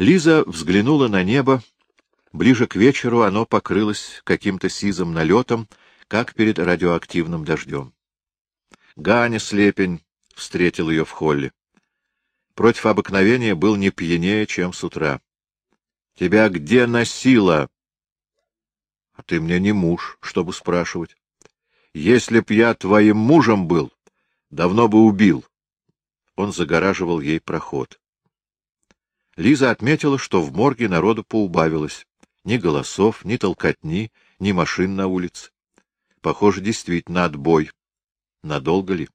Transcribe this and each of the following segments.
Лиза взглянула на небо. Ближе к вечеру оно покрылось каким-то сизым налетом, как перед радиоактивным дождем. Ганя Слепень встретил ее в холле. Против обыкновения был не пьянее, чем с утра. — Тебя где носило? — А ты мне не муж, чтобы спрашивать. Если б я твоим мужем был, давно бы убил. Он загораживал ей проход. Лиза отметила, что в морге народу поубавилось. Ни голосов, ни толкотни, ни машин на улице. Похоже, действительно отбой. Надолго ли?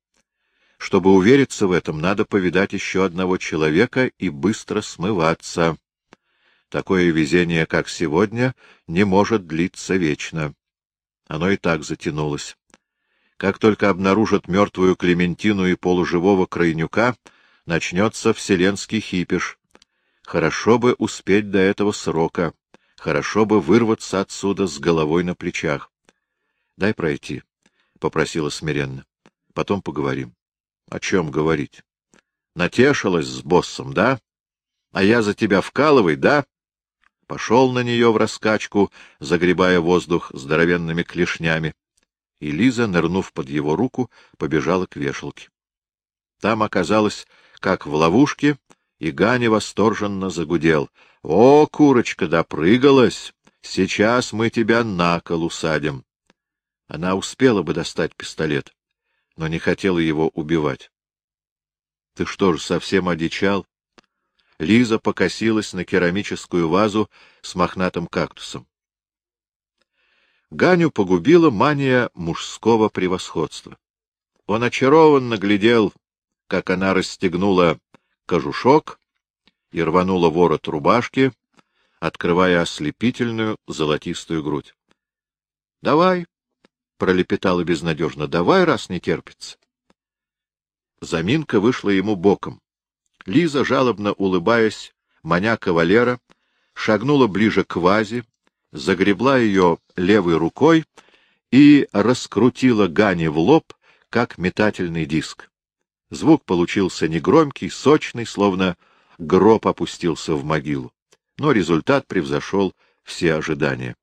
Чтобы увериться в этом, надо повидать еще одного человека и быстро смываться. Такое везение, как сегодня, не может длиться вечно. Оно и так затянулось. Как только обнаружат мертвую Клементину и полуживого Крайнюка, начнется вселенский хипиш. Хорошо бы успеть до этого срока. Хорошо бы вырваться отсюда с головой на плечах. — Дай пройти, — попросила смиренно. — Потом поговорим. — О чем говорить? — Натешилась с боссом, да? А я за тебя вкалывай, да? Пошел на нее в раскачку, загребая воздух здоровенными клешнями. И Лиза, нырнув под его руку, побежала к вешалке. Там оказалось, как в ловушке, и Ганя восторженно загудел. — О, курочка, допрыгалась! Сейчас мы тебя на кол усадим. Она успела бы достать пистолет, но не хотела его убивать. — Ты что же, совсем одичал? Лиза покосилась на керамическую вазу с мохнатым кактусом. Ганю погубила мания мужского превосходства. Он очарованно глядел, как она расстегнула кожушок и рванула ворот рубашки, открывая ослепительную золотистую грудь. — Давай, — пролепетала безнадежно. — Давай, раз не терпится. Заминка вышла ему боком. Лиза, жалобно улыбаясь, маня кавалера, шагнула ближе к вазе, загребла ее левой рукой и раскрутила Гане в лоб, как метательный диск. Звук получился негромкий, сочный, словно гроб опустился в могилу. Но результат превзошел все ожидания.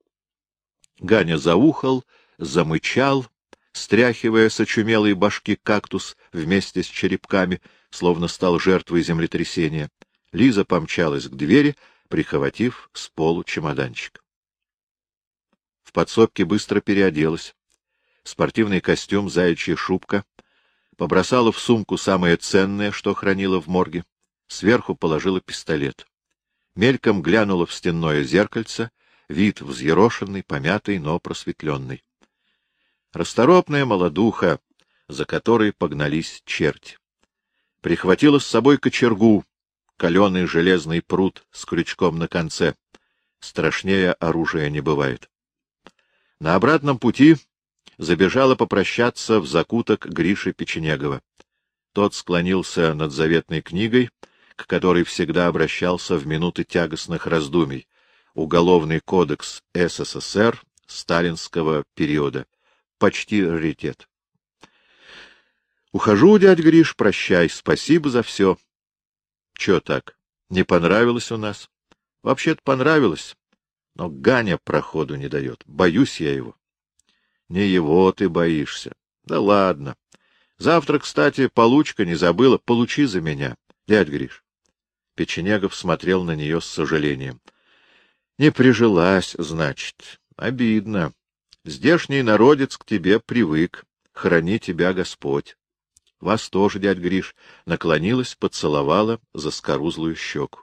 Ганя заухал, замычал, стряхивая с очумелой башки кактус вместе с черепками, словно стал жертвой землетрясения. Лиза помчалась к двери, прихватив с полу чемоданчик. В подсобке быстро переоделась. Спортивный костюм, заячья шубка. Побросала в сумку самое ценное, что хранила в морге. Сверху положила пистолет. Мельком глянула в стенное зеркальце, вид взъерошенный, помятый, но просветленный. Расторопная молодуха, за которой погнались черти. Прихватила с собой кочергу, каленый железный пруд с крючком на конце. Страшнее оружия не бывает. На обратном пути забежала попрощаться в закуток Гриши Печенегова. Тот склонился над заветной книгой, к которой всегда обращался в минуты тягостных раздумий. Уголовный кодекс СССР сталинского периода почти раритет. Ухожу, дядь Гриш, прощай, спасибо за все. Че так, не понравилось у нас? Вообще-то понравилось, но Ганя проходу не дает, боюсь я его. Не его ты боишься. Да ладно. Завтра, кстати, получка не забыла, получи за меня, дядь Гриш. Печенегов смотрел на нее с сожалением. Не прижилась, значит. Обидно. Здешний народец к тебе привык. Храни тебя Господь. Вас тоже, дядь Гриш, наклонилась, поцеловала за скорузлую щеку.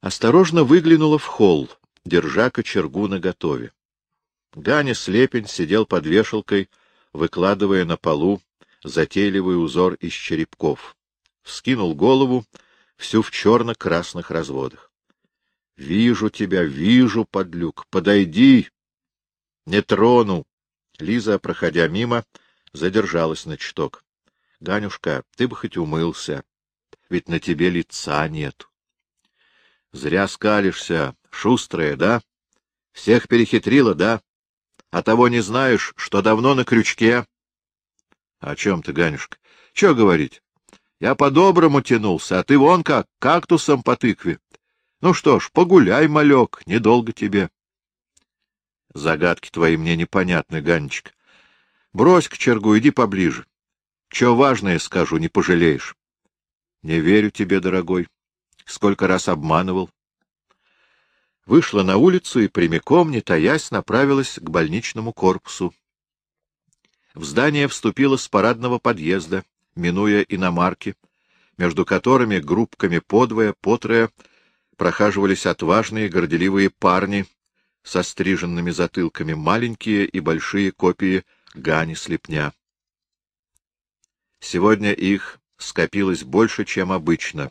Осторожно выглянула в холл, держа кочергу наготове. Ганя Слепень сидел под вешалкой, выкладывая на полу затейливый узор из черепков. Вскинул голову, всю в черно-красных разводах. Вижу тебя, вижу, подлюк. Подойди. Не трону. Лиза, проходя мимо, задержалась на чток. Ганюшка, ты бы хоть умылся, ведь на тебе лица нет. Зря скалишься, шустрая, да? Всех перехитрила, да? А того не знаешь, что давно на крючке. — О чем ты, Ганюшка? Чего говорить? Я по-доброму тянулся, а ты вон как, кактусом по тыкве. Ну что ж, погуляй, малек, недолго тебе. Загадки твои мне непонятны, Ганечка. Брось к чергу, иди поближе. Че важное скажу, не пожалеешь. Не верю тебе, дорогой. Сколько раз обманывал. Вышла на улицу и прямиком, не таясь, направилась к больничному корпусу. В здание вступила с парадного подъезда, минуя иномарки, между которыми группками подвое, потрое прохаживались отважные горделивые парни со стриженными затылками, маленькие и большие копии Гани Слепня. Сегодня их скопилось больше, чем обычно.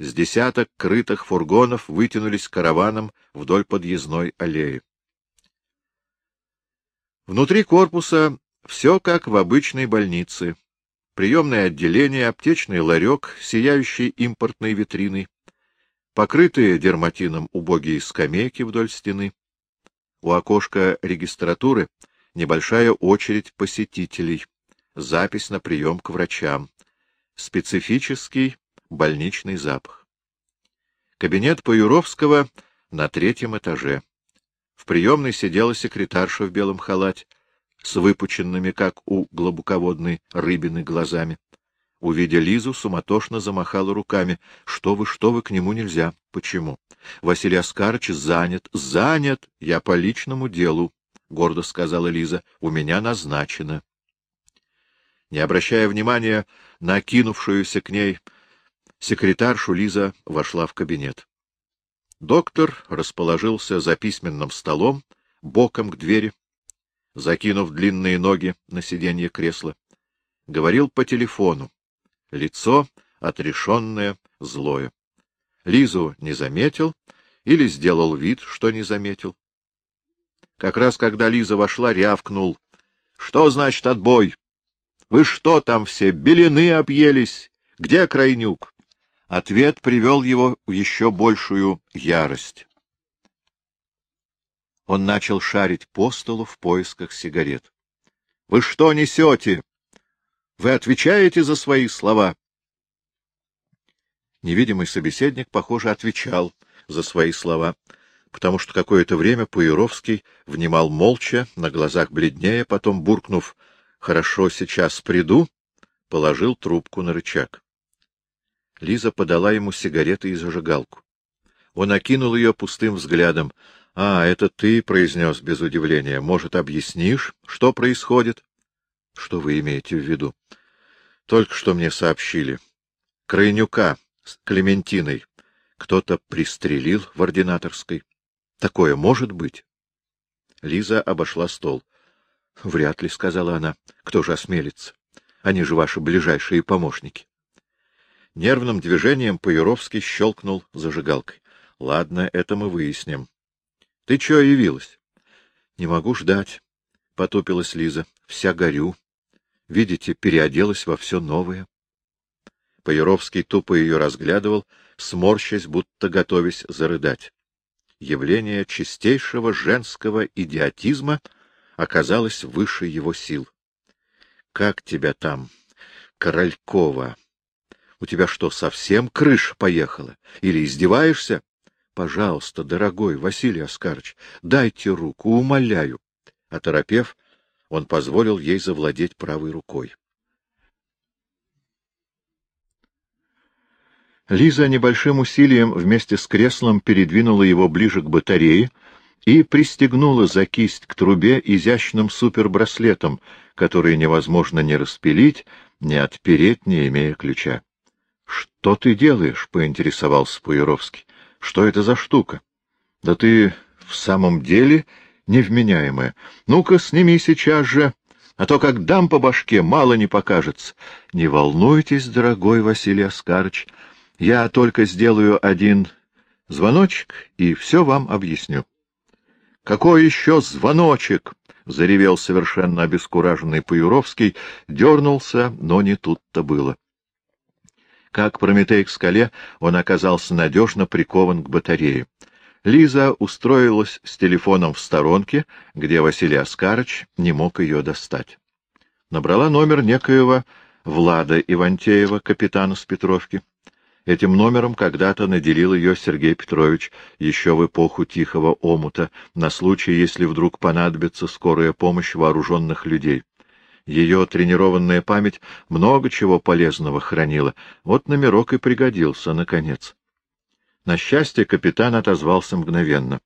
С десяток крытых фургонов вытянулись караваном вдоль подъездной аллеи. Внутри корпуса все как в обычной больнице. Приемное отделение, аптечный ларек, сияющий импортной витриной, покрытые дерматином убогие скамейки вдоль стены. У окошка регистратуры небольшая очередь посетителей, запись на прием к врачам, специфический больничный запах. Кабинет Паюровского на третьем этаже. В приемной сидела секретарша в белом халате, с выпученными, как у глубоководной рыбины, глазами. Увидя Лизу, суматошно замахала руками. — Что вы, что вы, к нему нельзя. — Почему? — Василий Оскарович занят. — Занят! Я по личному делу, — гордо сказала Лиза. — У меня назначено. Не обращая внимания на кинувшуюся к ней секретаршу, Лиза вошла в кабинет. Доктор расположился за письменным столом, боком к двери, закинув длинные ноги на сиденье кресла. Говорил по телефону. Лицо отрешенное, злое. Лизу не заметил или сделал вид, что не заметил. Как раз когда Лиза вошла, рявкнул. — Что значит отбой? Вы что там все, белины объелись? Где Крайнюк? Ответ привел его в еще большую ярость. Он начал шарить по столу в поисках сигарет. — Вы что несете? Вы отвечаете за свои слова? Невидимый собеседник, похоже, отвечал за свои слова, потому что какое-то время Пуеровский внимал молча, на глазах бледнее, потом, буркнув «Хорошо, сейчас приду», положил трубку на рычаг. Лиза подала ему сигареты и зажигалку. Он окинул ее пустым взглядом —— А, это ты, — произнес без удивления. — Может, объяснишь, что происходит? — Что вы имеете в виду? — Только что мне сообщили. Крайнюка с Клементиной кто-то пристрелил в ординаторской. Такое может быть? Лиза обошла стол. — Вряд ли, — сказала она. — Кто же осмелится? Они же ваши ближайшие помощники. Нервным движением Паюровский щелкнул зажигалкой. — Ладно, это мы выясним. Ты чего явилась? — Не могу ждать, — потупилась Лиза. — Вся горю. Видите, переоделась во все новое. Паяровский тупо ее разглядывал, сморщась, будто готовясь зарыдать. Явление чистейшего женского идиотизма оказалось выше его сил. — Как тебя там, Королькова? У тебя что, совсем крыша поехала? Или издеваешься? Пожалуйста, дорогой Василий Оскарович, дайте руку, умоляю. Оторопев, он позволил ей завладеть правой рукой. Лиза небольшим усилием вместе с креслом передвинула его ближе к батарее и пристегнула за кисть к трубе изящным супербраслетом, который невозможно ни распилить, ни отпереть, не имея ключа. — Что ты делаешь? — поинтересовался Пуеровский. Что это за штука? Да ты в самом деле невменяемая. Ну-ка, сними сейчас же, а то как дам по башке, мало не покажется. Не волнуйтесь, дорогой Василий Оскарыч, я только сделаю один звоночек и все вам объясню. — Какой еще звоночек? — заревел совершенно обескураженный Паюровский, дернулся, но не тут-то было. Как Прометей к скале, он оказался надежно прикован к батарее. Лиза устроилась с телефоном в сторонке, где Василий Оскарыч не мог ее достать. Набрала номер некоего Влада Ивантеева, капитана с Петровки. Этим номером когда-то наделил ее Сергей Петрович еще в эпоху Тихого омута, на случай, если вдруг понадобится скорая помощь вооруженных людей. Ее тренированная память много чего полезного хранила. Вот номерок и пригодился, наконец. На счастье, капитан отозвался мгновенно.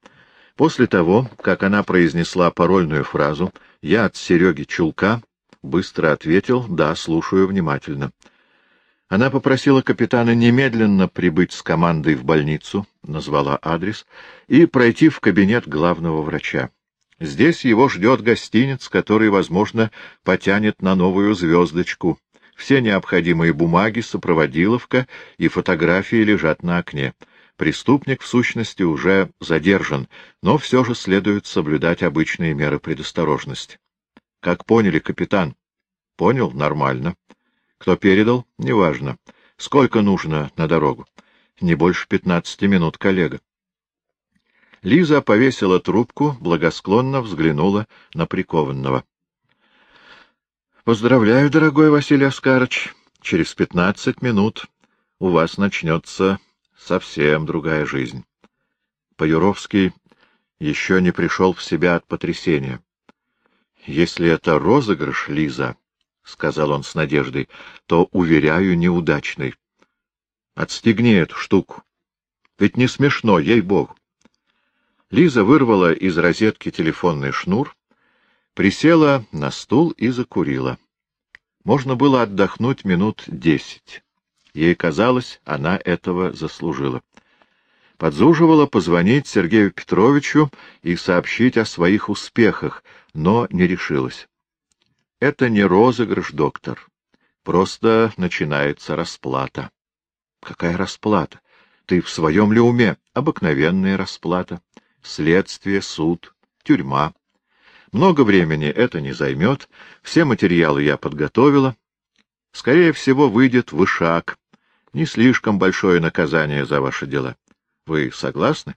После того, как она произнесла парольную фразу «Я от Сереги Чулка», быстро ответил «Да, слушаю внимательно». Она попросила капитана немедленно прибыть с командой в больницу, назвала адрес, и пройти в кабинет главного врача. Здесь его ждет гостиниц, который, возможно, потянет на новую звездочку. Все необходимые бумаги, сопроводиловка и фотографии лежат на окне. Преступник, в сущности, уже задержан, но все же следует соблюдать обычные меры предосторожности. — Как поняли, капитан? — Понял? Нормально. Кто передал? Неважно. Сколько нужно на дорогу? Не больше пятнадцати минут, коллега. Лиза повесила трубку, благосклонно взглянула на прикованного. — Поздравляю, дорогой Василий Оскарович. Через пятнадцать минут у вас начнется совсем другая жизнь. Паюровский еще не пришел в себя от потрясения. Если это розыгрыш, Лиза, — сказал он с надеждой, — то, уверяю, неудачный. Отстегни эту штуку. Ведь не смешно, ей-богу. Лиза вырвала из розетки телефонный шнур, присела на стул и закурила. Можно было отдохнуть минут десять. Ей казалось, она этого заслужила. Подзуживала позвонить Сергею Петровичу и сообщить о своих успехах, но не решилась. Это не розыгрыш, доктор. Просто начинается расплата. Какая расплата? Ты в своем ли уме? Обыкновенная расплата. Следствие, суд, тюрьма. Много времени это не займет. Все материалы я подготовила. Скорее всего, выйдет вышаг. Не слишком большое наказание за ваши дела. Вы согласны?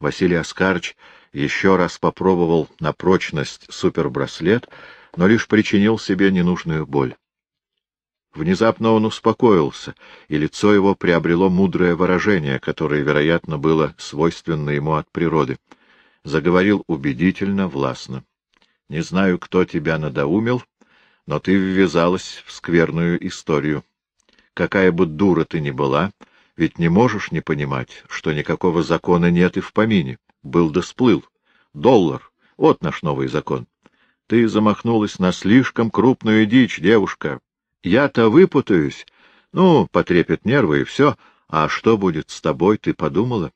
Василий Оскарович еще раз попробовал на прочность супербраслет, но лишь причинил себе ненужную боль. Внезапно он успокоился, и лицо его приобрело мудрое выражение, которое, вероятно, было свойственно ему от природы. Заговорил убедительно, властно. — Не знаю, кто тебя надоумил, но ты ввязалась в скверную историю. Какая бы дура ты ни была, ведь не можешь не понимать, что никакого закона нет и в помине. Был да сплыл. Доллар — вот наш новый закон. Ты замахнулась на слишком крупную дичь, девушка. Я-то выпутаюсь. Ну, потрепет нервы и все. А что будет с тобой, ты подумала?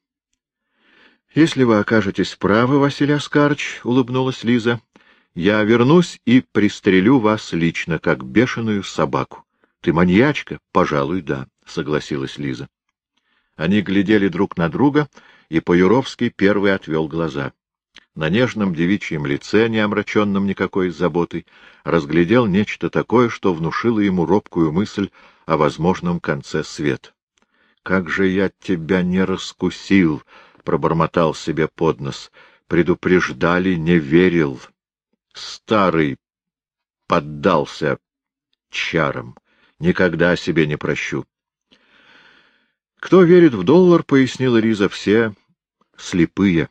— Если вы окажетесь правы, Василий Оскарч, — улыбнулась Лиза, — я вернусь и пристрелю вас лично, как бешеную собаку. — Ты маньячка? — Пожалуй, да, — согласилась Лиза. Они глядели друг на друга, и Поюровский первый отвел глаза на нежном девичьем лице, не омраченном никакой заботой, разглядел нечто такое, что внушило ему робкую мысль о возможном конце света. «Как же я тебя не раскусил!» — пробормотал себе под нос. «Предупреждали, не верил. Старый поддался чарам. Никогда себе не прощу». «Кто верит в доллар, — пояснила Риза, — все слепые».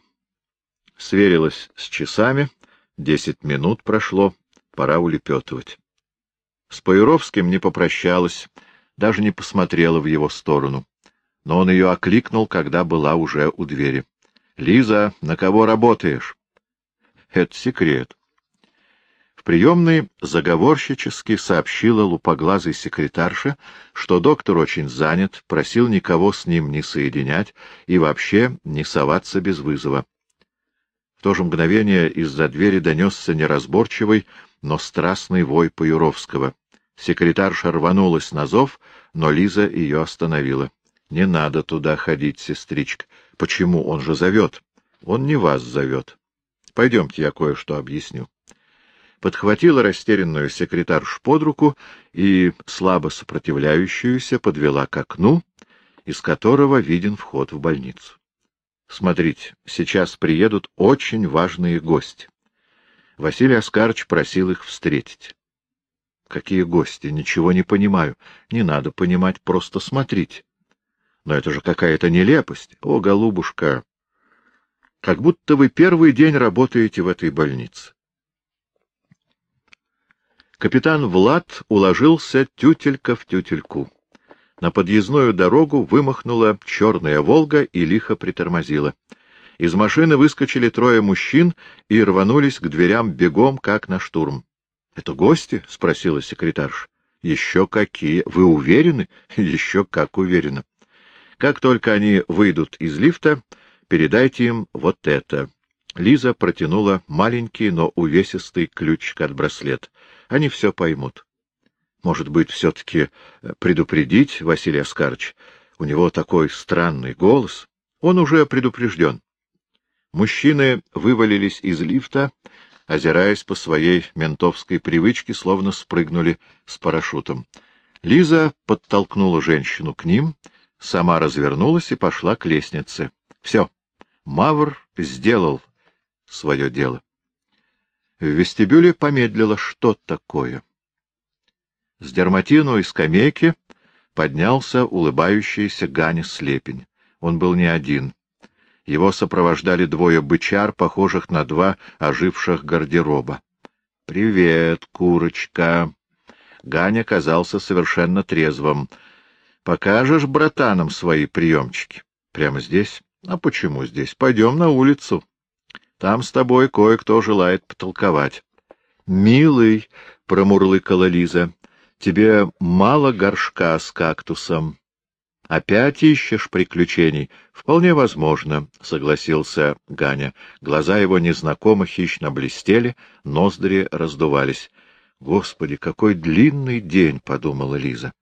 Сверилась с часами. Десять минут прошло. Пора улепетывать. С Паюровским не попрощалась, даже не посмотрела в его сторону. Но он ее окликнул, когда была уже у двери. — Лиза, на кого работаешь? — Это секрет. В приемной заговорщически сообщила лупоглазый секретарша, что доктор очень занят, просил никого с ним не соединять и вообще не соваться без вызова. В то же мгновение из-за двери донесся неразборчивый, но страстный вой Паюровского. Секретарша рванулась на зов, но Лиза ее остановила. — Не надо туда ходить, сестричка. — Почему? Он же зовет. — Он не вас зовет. Пойдемте, я кое-что объясню. Подхватила растерянную секретаршу под руку и, слабо сопротивляющуюся, подвела к окну, из которого виден вход в больницу. Смотрите, сейчас приедут очень важные гости. Василий Оскарович просил их встретить. Какие гости? Ничего не понимаю. Не надо понимать, просто смотрите. Но это же какая-то нелепость. О, голубушка! Как будто вы первый день работаете в этой больнице. Капитан Влад уложился тютелька в тютельку. На подъездную дорогу вымахнула черная «Волга» и лихо притормозила. Из машины выскочили трое мужчин и рванулись к дверям бегом, как на штурм. — Это гости? — спросила секретарша. — Еще какие? Вы уверены? — Еще как уверена. Как только они выйдут из лифта, передайте им вот это. Лиза протянула маленький, но увесистый ключик от браслет. Они все поймут. Может быть, все-таки предупредить Василия Оскарович? У него такой странный голос. Он уже предупрежден. Мужчины вывалились из лифта, озираясь по своей ментовской привычке, словно спрыгнули с парашютом. Лиза подтолкнула женщину к ним, сама развернулась и пошла к лестнице. Все, Мавр сделал свое дело. В вестибюле помедлило что такое. С дерматину и скамейки поднялся улыбающийся Ганя Слепень. Он был не один. Его сопровождали двое бычар, похожих на два оживших гардероба. — Привет, курочка! Ганя казался совершенно трезвым. — Покажешь братанам свои приемчики? — Прямо здесь? — А почему здесь? Пойдем на улицу. Там с тобой кое-кто желает потолковать. — Милый, — промурлыкала Лиза, — тебе мало горшка с кактусом. Опять ищешь приключений? Вполне возможно, — согласился Ганя. Глаза его незнакомо хищно блестели, ноздри раздувались. Господи, какой длинный день, — подумала Лиза.